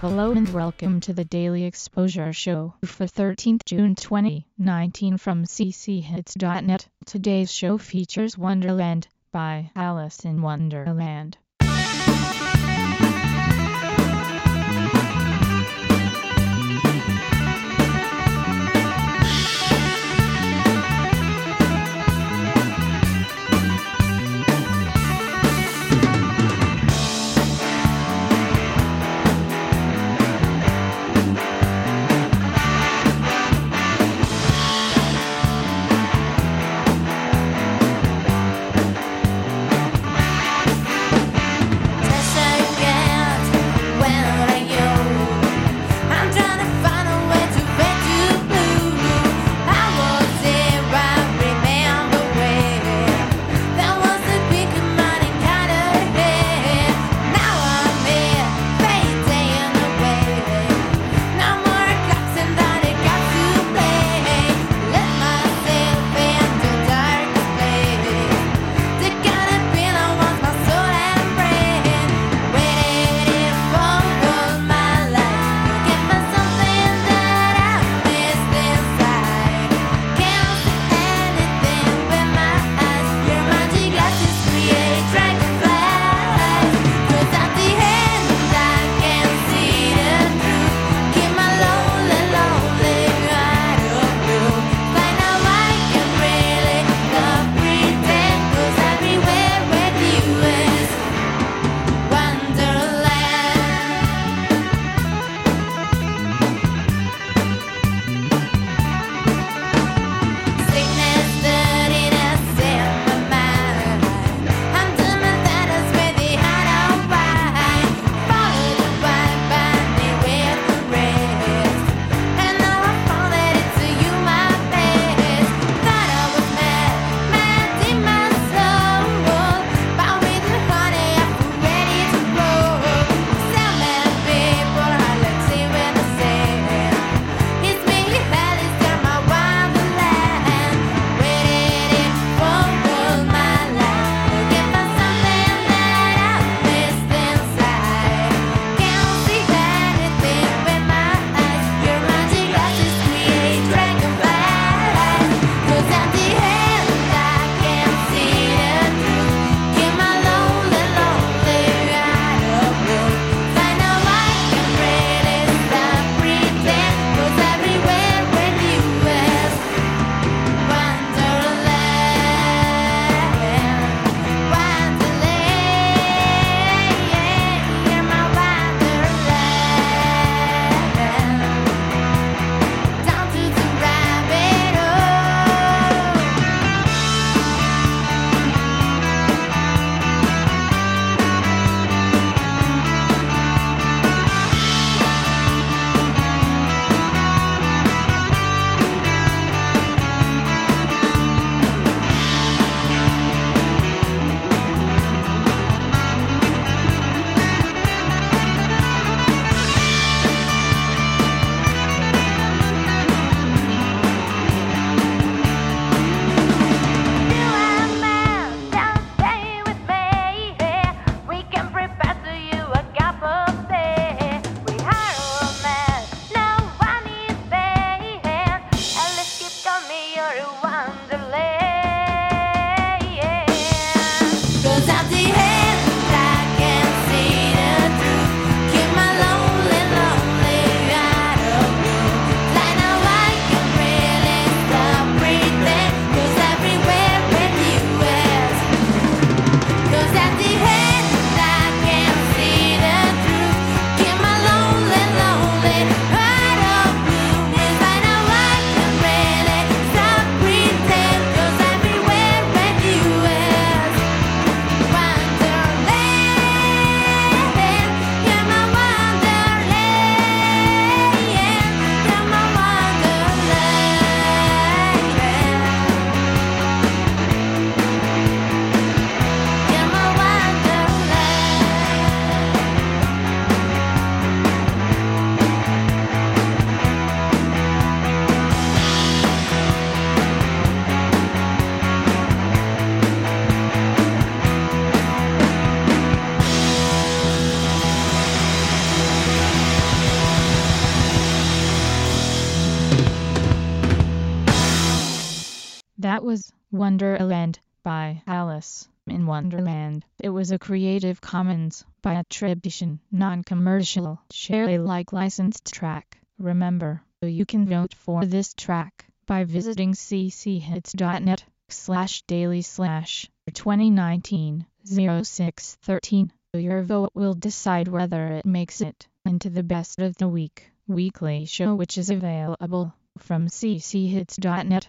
Hello and welcome to the Daily Exposure Show for 13th June 2019 from cchits.net. Today's show features Wonderland by Alice in Wonderland. Was Wonderland by Alice in Wonderland. It was a Creative Commons by attribution, non-commercial, share Alike licensed track. Remember, you can vote for this track by visiting cchits.net slash daily slash 2019 0613. Your vote will decide whether it makes it into the best of the week weekly show which is available from cchits.net